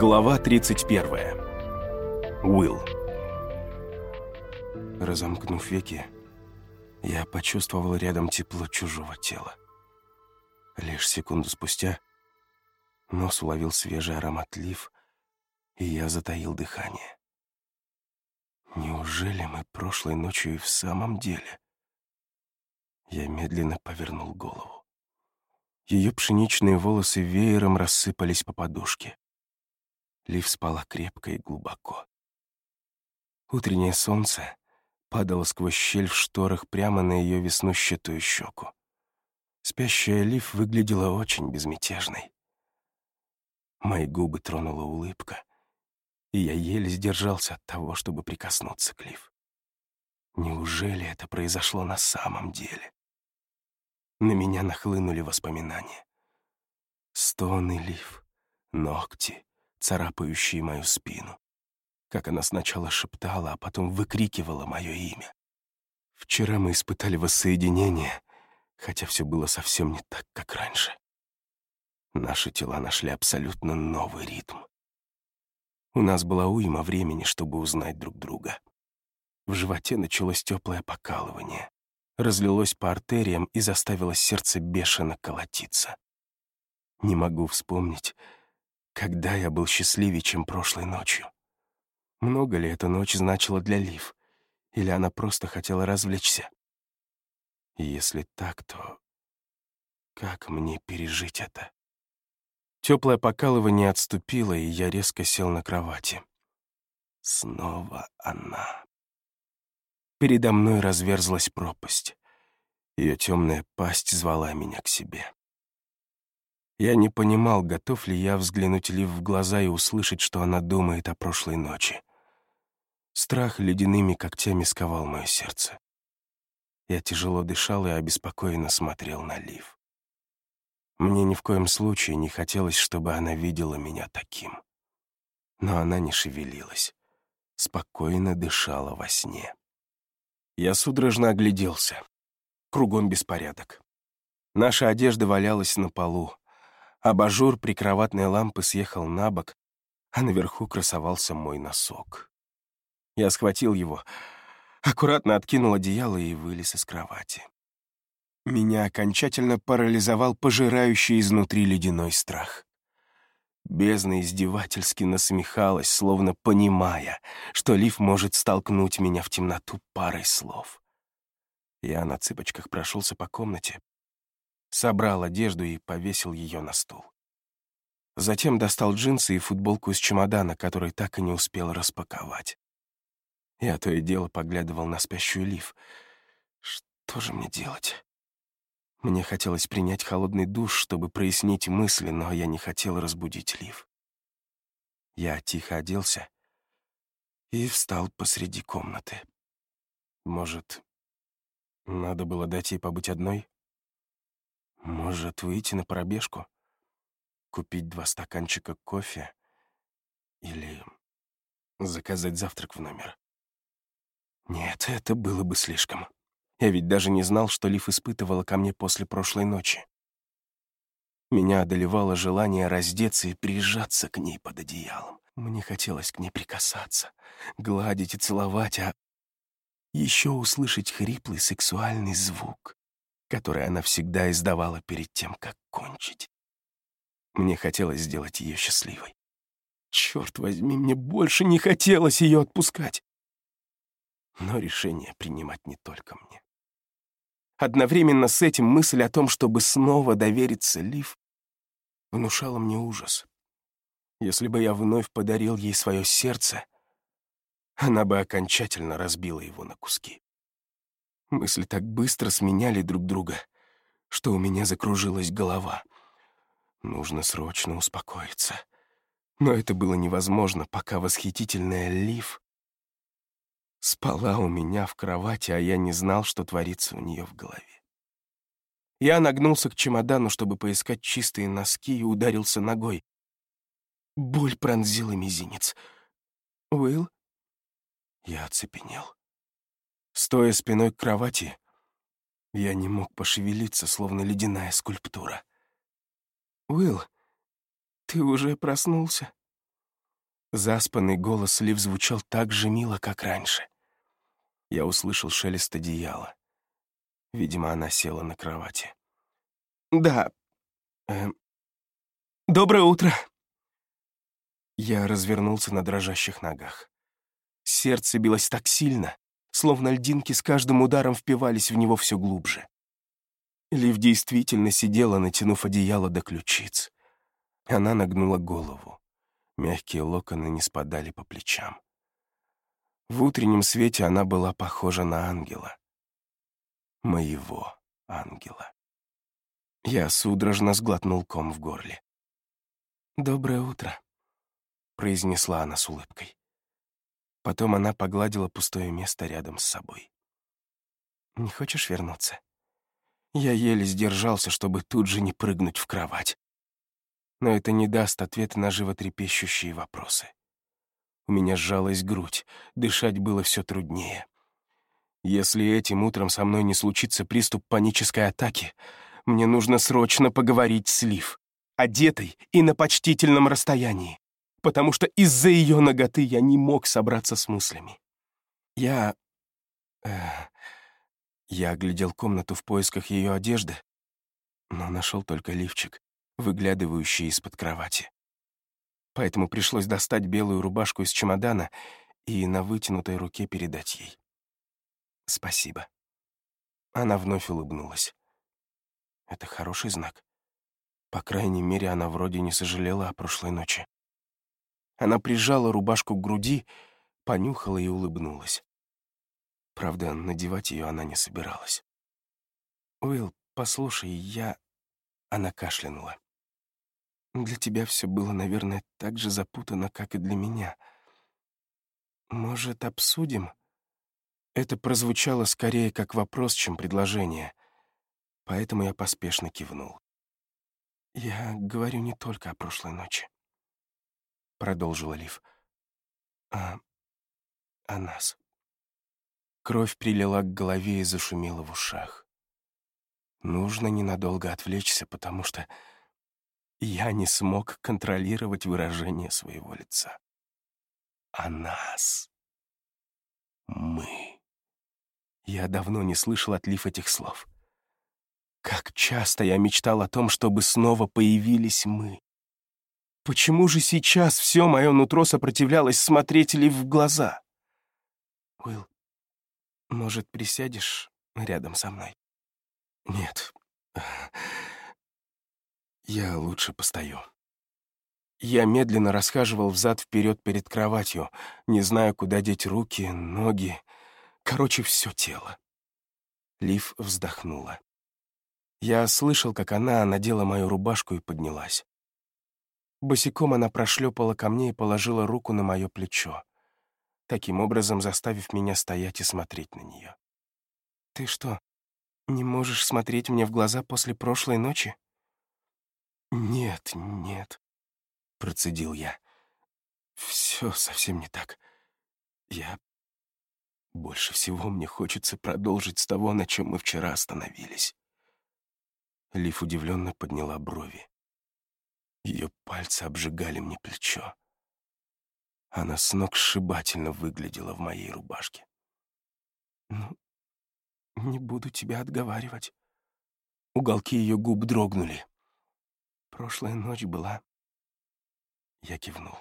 Глава 31. Уилл. Разомкнув веки, я почувствовал рядом тепло чужого тела. Лишь секунду спустя нос уловил свежий аромат лив, и я затаил дыхание. Неужели мы прошлой ночью и в самом деле? Я медленно повернул голову. Ее пшеничные волосы веером рассыпались по подушке. Лив спала крепко и глубоко. Утреннее солнце падало сквозь щель в шторах прямо на ее веснущатую щеку. Спящая Лив выглядела очень безмятежной. Мои губы тронула улыбка, и я еле сдержался от того, чтобы прикоснуться к Лив. Неужели это произошло на самом деле? На меня нахлынули воспоминания. Стоны Лив, ногти, царапающие мою спину. Как она сначала шептала, а потом выкрикивала мое имя. Вчера мы испытали воссоединение, хотя все было совсем не так, как раньше. Наши тела нашли абсолютно новый ритм. У нас была уйма времени, чтобы узнать друг друга. В животе началось теплое покалывание, разлилось по артериям и заставило сердце бешено колотиться. Не могу вспомнить, когда я был счастливее, чем прошлой ночью? Много ли эта ночь значила для Лив? Или она просто хотела развлечься? И если так, то как мне пережить это? Теплое покалывание отступило, и я резко сел на кровати. Снова она. Передо мной разверзлась пропасть. Ее темная пасть звала меня к себе. Я не понимал, готов ли я взглянуть Лив в глаза и услышать, что она думает о прошлой ночи. Страх ледяными когтями сковал мое сердце. Я тяжело дышал и обеспокоенно смотрел на Лив. Мне ни в коем случае не хотелось, чтобы она видела меня таким. Но она не шевелилась, спокойно дышала во сне. Я судорожно огляделся. Кругом беспорядок. Наша одежда валялась на полу, Абажур прикроватной лампы съехал на бок, а наверху красовался мой носок. Я схватил его, аккуратно откинул одеяло и вылез из кровати. Меня окончательно парализовал пожирающий изнутри ледяной страх. Бездна издевательски насмехалась, словно понимая, что Лив может столкнуть меня в темноту парой слов. Я на цыпочках прошелся по комнате, собрал одежду и повесил ее на стул. Затем достал джинсы и футболку из чемодана, который так и не успел распаковать. Я то и дело поглядывал на спящую Лив. Что же мне делать? Мне хотелось принять холодный душ, чтобы прояснить мысли, но я не хотел разбудить Лив. Я тихо оделся и встал посреди комнаты. Может, надо было дать ей побыть одной? Может, выйти на пробежку? Купить два стаканчика кофе? Или заказать завтрак в номер? Нет, это было бы слишком. Я ведь даже не знал, что Лив испытывала ко мне после прошлой ночи. Меня одолевало желание раздеться и прижаться к ней под одеялом. Мне хотелось к ней прикасаться, гладить и целовать, а еще услышать хриплый сексуальный звук, который она всегда издавала перед тем, как кончить. Мне хотелось сделать ее счастливой. Черт возьми, мне больше не хотелось ее отпускать. Но решение принимать не только мне. Одновременно с этим мысль о том, чтобы снова довериться Лив, внушала мне ужас. Если бы я вновь подарил ей свое сердце, она бы окончательно разбила его на куски. Мысли так быстро сменяли друг друга, что у меня закружилась голова. Нужно срочно успокоиться. Но это было невозможно, пока восхитительная Лив спала у меня в кровати, а я не знал, что творится у нее в голове. Я нагнулся к чемодану, чтобы поискать чистые носки, и ударился ногой. Боль пронзила мизинец. «Уилл?» Я оцепенел. Стоя спиной к кровати, я не мог пошевелиться, словно ледяная скульптура. «Уилл, ты уже проснулся?» Заспанный голос Лив звучал так же мило, как раньше. Я услышал шелест одеяла. Видимо, она села на кровати. «Да. Э, доброе утро». Я развернулся на дрожащих ногах. Сердце билось так сильно, словно льдинки с каждым ударом впивались в него все глубже. Лив действительно сидела, натянув одеяло до ключиц. Она нагнула голову. Мягкие локоны не спадали по плечам. В утреннем свете она была похожа на ангела. Моего ангела. Я судорожно сглотнул ком в горле. «Доброе утро», — произнесла она с улыбкой. Потом она погладила пустое место рядом с собой. «Не хочешь вернуться?» Я еле сдержался, чтобы тут же не прыгнуть в кровать. Но это не даст ответа на животрепещущие вопросы. У меня сжалась грудь, дышать было все труднее. Если этим утром со мной не случится приступ панической атаки, мне нужно срочно поговорить с Лив, одетой и на почтительном расстоянии, потому что из-за ее ноготы я не мог собраться с мыслями. Я... Э, я оглядел комнату в поисках ее одежды, но нашел только лифчик, выглядывающий из-под кровати. Поэтому пришлось достать белую рубашку из чемодана и на вытянутой руке передать ей. «Спасибо». Она вновь улыбнулась. Это хороший знак. По крайней мере, она вроде не сожалела о прошлой ночи. Она прижала рубашку к груди, понюхала и улыбнулась. Правда, надевать ее она не собиралась. «Уилл, послушай, я...» Она кашлянула. «Для тебя все было, наверное, так же запутано, как и для меня. Может, обсудим?» Это прозвучало скорее как вопрос, чем предложение, поэтому я поспешно кивнул. «Я говорю не только о прошлой ночи», — продолжила Лив, — «а о нас». Кровь прилила к голове и зашумела в ушах. Нужно ненадолго отвлечься, потому что я не смог контролировать выражение своего лица. А нас. Мы. Я давно не слышал от Лив этих слов. Как часто я мечтал о том, чтобы снова появились мы. Почему же сейчас все мое нутро сопротивлялось смотреть Лив в глаза? Уилл, может, присядешь рядом со мной? Нет. Я лучше постою. Я медленно расхаживал взад-вперед перед кроватью, не зная, куда деть руки, ноги, короче, все тело. Лив вздохнула. Я слышал, как она надела мою рубашку и поднялась. Босиком она прошлепала ко мне и положила руку на мое плечо таким образом заставив меня стоять и смотреть на нее. «Ты что, не можешь смотреть мне в глаза после прошлой ночи?» «Нет, нет», — процедил я. «Все совсем не так. Я... Больше всего мне хочется продолжить с того, на чем мы вчера остановились». Лив удивленно подняла брови. Ее пальцы обжигали мне плечо. Она сногсшибательно выглядела в моей рубашке. «Ну, не буду тебя отговаривать». Уголки ее губ дрогнули. Прошлая ночь была... Я кивнул.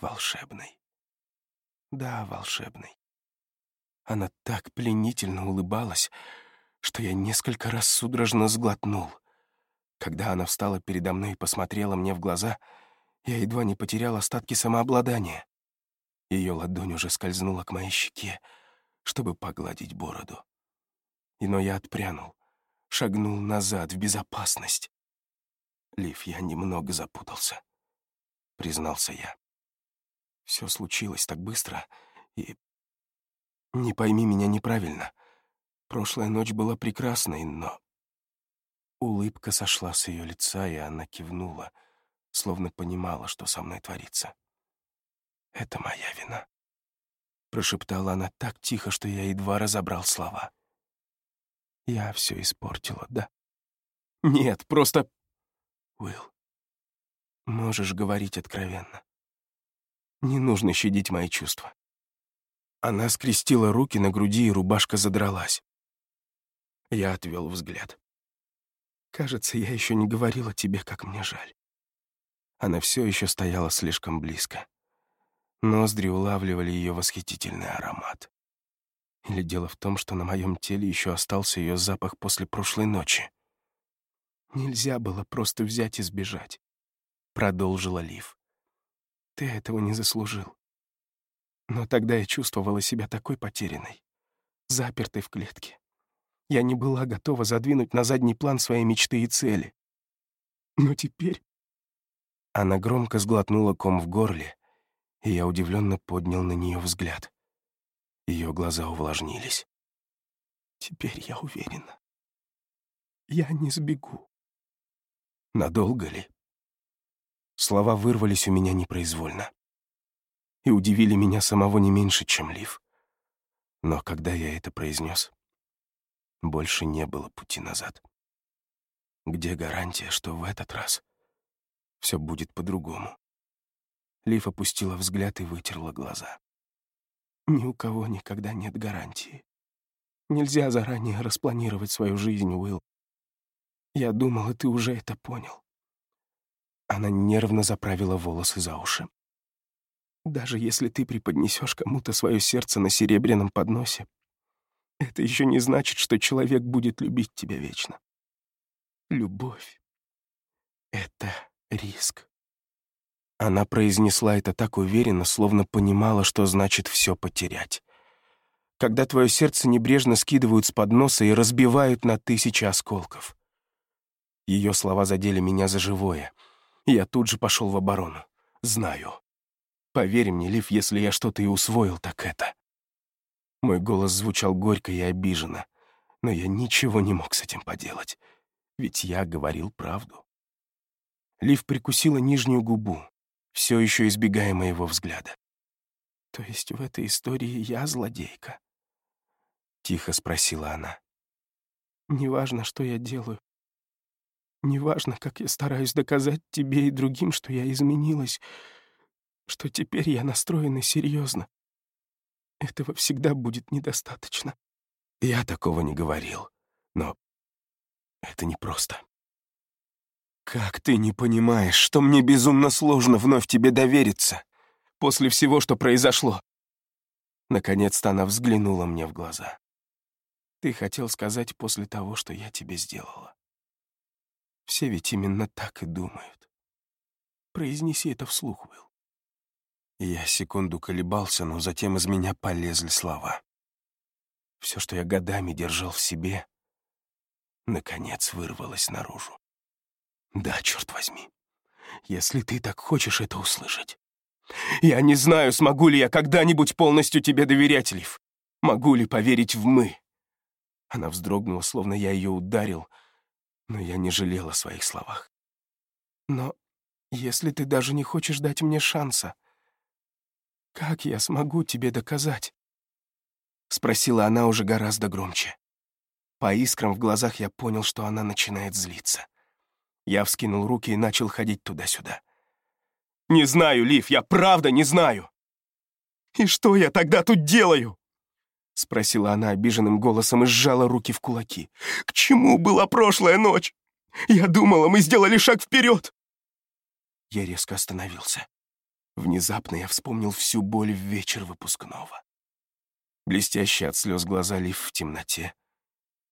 Волшебной. Да, волшебной. Она так пленительно улыбалась, что я несколько раз судорожно сглотнул. Когда она встала передо мной и посмотрела мне в глаза — я едва не потерял остатки самообладания. Ее ладонь уже скользнула к моей щеке, чтобы погладить бороду. И но я отпрянул, шагнул назад в безопасность. Лив, я немного запутался, признался я. Все случилось так быстро, и... Не пойми меня неправильно. Прошлая ночь была прекрасной, но... Улыбка сошла с ее лица, и она кивнула — словно понимала, что со мной творится. «Это моя вина», — прошептала она так тихо, что я едва разобрал слова. «Я все испортила, да?» «Нет, просто...» «Уилл, можешь говорить откровенно. Не нужно щадить мои чувства. Она скрестила руки на груди, и рубашка задралась. Я отвел взгляд. Кажется, я еще не говорила тебе, как мне жаль. Она все еще стояла слишком близко. Ноздри улавливали ее восхитительный аромат. Или дело в том, что на моем теле еще остался ее запах после прошлой ночи. Нельзя было просто взять и сбежать, продолжила Лив. Ты этого не заслужил. Но тогда я чувствовала себя такой потерянной, запертой в клетке. Я не была готова задвинуть на задний план свои мечты и цели. Но теперь... Она громко сглотнула ком в горле, и я удивленно поднял на нее взгляд. Ее глаза увлажнились. Теперь я уверена. Я не сбегу. Надолго ли? Слова вырвались у меня непроизвольно и удивили меня самого не меньше, чем Лив. Но когда я это произнес, больше не было пути назад. Где гарантия, что в этот раз все будет по-другому? Лив опустила взгляд и вытерла глаза. Ни у кого никогда нет гарантии. Нельзя заранее распланировать свою жизнь, Уилл. Я думала, ты уже это понял. Она нервно заправила волосы за уши. Даже если ты преподнесешь кому-то свое сердце на серебряном подносе, это еще не значит, что человек будет любить тебя вечно. Любовь — это риск. Она произнесла это так уверенно, словно понимала, что значит все потерять. Когда твое сердце небрежно скидывают с подноса и разбивают на тысячи осколков. Ее слова задели меня за живое. Я тут же пошел в оборону. Знаю. Поверь мне, Лив, если я что-то и усвоил, так это. Мой голос звучал горько и обиженно, но я ничего не мог с этим поделать, ведь я говорил правду. Лив прикусила нижнюю губу, все еще избегая моего взгляда. «То есть в этой истории я злодейка?» — тихо спросила она. «Неважно, что я делаю. Неважно, как я стараюсь доказать тебе и другим, что я изменилась, что теперь я настроена серьезно. Этого всегда будет недостаточно». Я такого не говорил, но это непросто. «Как ты не понимаешь, что мне безумно сложно вновь тебе довериться после всего, что произошло?» Наконец-то она взглянула мне в глаза. «Ты хотел сказать после того, что я тебе сделала. Все ведь именно так и думают. Произнеси это вслух, Уилл». Я секунду колебался, но затем из меня полезли слова. Все, что я годами держал в себе, наконец вырвалось наружу. Да, черт возьми. Если ты так хочешь это услышать. Я не знаю, смогу ли я когда-нибудь полностью тебе доверять, Лив. Могу ли поверить в «мы». Она вздрогнула, словно я ее ударил, но я не жалел о своих словах. Но если ты даже не хочешь дать мне шанса, как я смогу тебе доказать? Спросила она уже гораздо громче. По искрам в глазах я понял, что она начинает злиться. Я вскинул руки и начал ходить туда-сюда. «Не знаю, Лив, я правда не знаю!» «И что я тогда тут делаю?» Спросила она обиженным голосом и сжала руки в кулаки. «К чему была прошлая ночь? Я думала, мы сделали шаг вперед!» Я резко остановился. Внезапно я вспомнил всю боль в вечер выпускного. Блестящие от слез глаза Лив в темноте.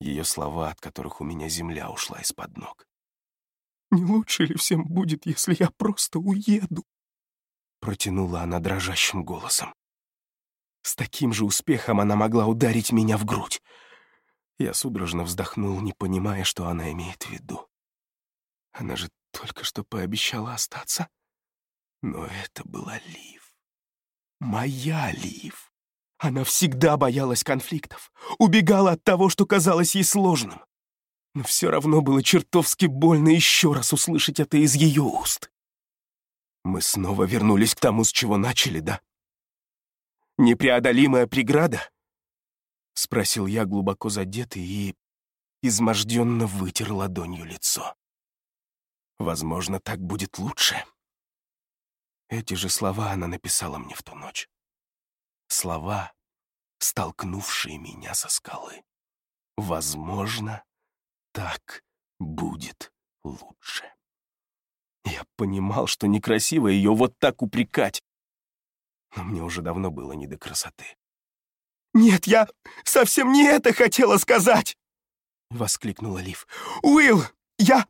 Ее слова, от которых у меня земля ушла из-под ног. Не лучше ли всем будет, если я просто уеду?» Протянула она дрожащим голосом. С таким же успехом она могла ударить меня в грудь. Я судорожно вздохнул, не понимая, что она имеет в виду. Она же только что пообещала остаться. Но это была Лив. Моя Лив. Она всегда боялась конфликтов, убегала от того, что казалось ей сложным но все равно было чертовски больно еще раз услышать это из ее уст. Мы снова вернулись к тому, с чего начали, да? Непреодолимая преграда? Спросил я, глубоко задетый, и изможденно вытер ладонью лицо. Возможно, так будет лучше. Эти же слова она написала мне в ту ночь. Слова, столкнувшие меня со скалы. Возможно, так будет лучше. Я понимал, что некрасиво ее вот так упрекать, но мне уже давно было не до красоты. «Нет, я совсем не это хотела сказать!» — воскликнула Лив. «Уилл, я...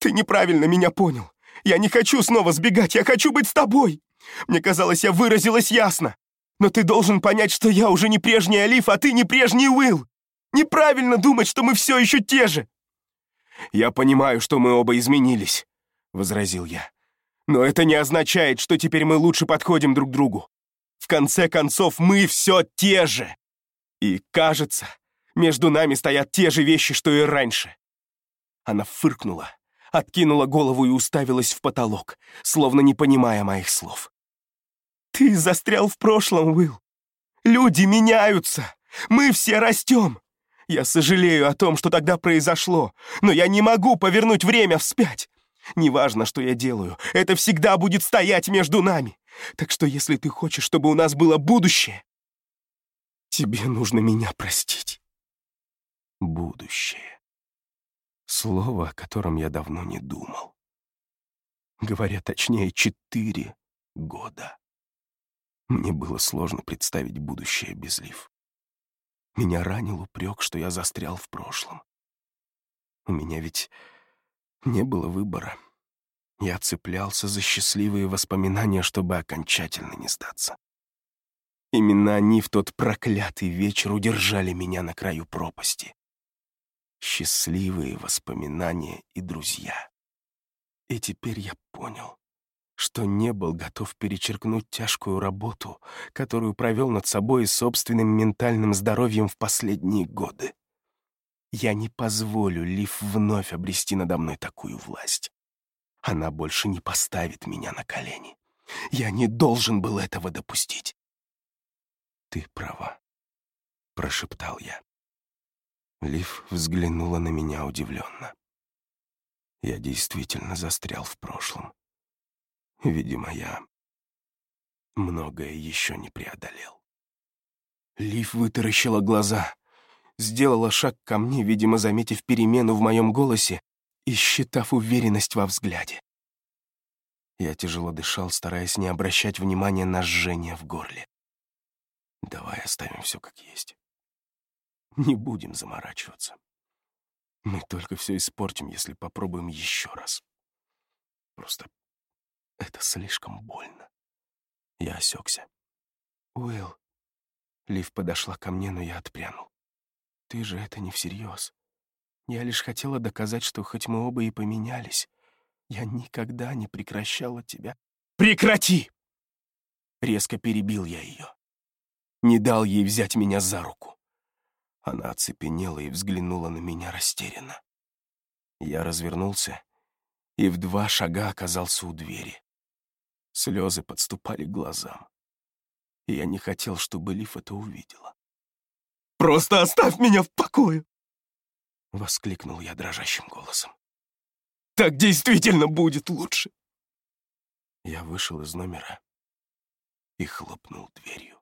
Ты неправильно меня понял. Я не хочу снова сбегать, я хочу быть с тобой. Мне казалось, я выразилась ясно. Но ты должен понять, что я уже не прежний Алиф, а ты не прежний Уилл. Неправильно думать, что мы все еще те же. «Я понимаю, что мы оба изменились», — возразил я. «Но это не означает, что теперь мы лучше подходим друг другу. В конце концов, мы все те же. И, кажется, между нами стоят те же вещи, что и раньше». Она фыркнула, откинула голову и уставилась в потолок, словно не понимая моих слов. «Ты застрял в прошлом, Уилл. Люди меняются. Мы все растем. Я сожалею о том, что тогда произошло, но я не могу повернуть время вспять. Неважно, что я делаю, это всегда будет стоять между нами. Так что если ты хочешь, чтобы у нас было будущее, тебе нужно меня простить. Будущее. Слово, о котором я давно не думал. Говоря точнее, четыре года. Мне было сложно представить будущее без Лив. Меня ранил упрек, что я застрял в прошлом. У меня ведь не было выбора. Я цеплялся за счастливые воспоминания, чтобы окончательно не сдаться. Именно они в тот проклятый вечер удержали меня на краю пропасти. Счастливые воспоминания и друзья. И теперь я понял, что не был готов перечеркнуть тяжкую работу, которую провел над собой и собственным ментальным здоровьем в последние годы. Я не позволю Лив вновь обрести надо мной такую власть. Она больше не поставит меня на колени. Я не должен был этого допустить. «Ты права», — прошептал я. Лив взглянула на меня удивленно. Я действительно застрял в прошлом. Видимо, я многое еще не преодолел. Лив вытаращила глаза, сделала шаг ко мне, видимо, заметив перемену в моем голосе и считав уверенность во взгляде. Я тяжело дышал, стараясь не обращать внимания на жжение в горле. Давай оставим все как есть. Не будем заморачиваться. Мы только все испортим, если попробуем еще раз. Просто это слишком больно. Я осекся. Уилл. Лив подошла ко мне, но я отпрянул. Ты же это не всерьез. Я лишь хотела доказать, что хоть мы оба и поменялись, я никогда не прекращала тебя. Прекрати! Резко перебил я ее. Не дал ей взять меня за руку. Она оцепенела и взглянула на меня растерянно. Я развернулся и в два шага оказался у двери. Слезы подступали к глазам. И я не хотел, чтобы Лив это увидела. «Просто оставь меня в покое!» Воскликнул я дрожащим голосом. «Так действительно будет лучше!» Я вышел из номера и хлопнул дверью.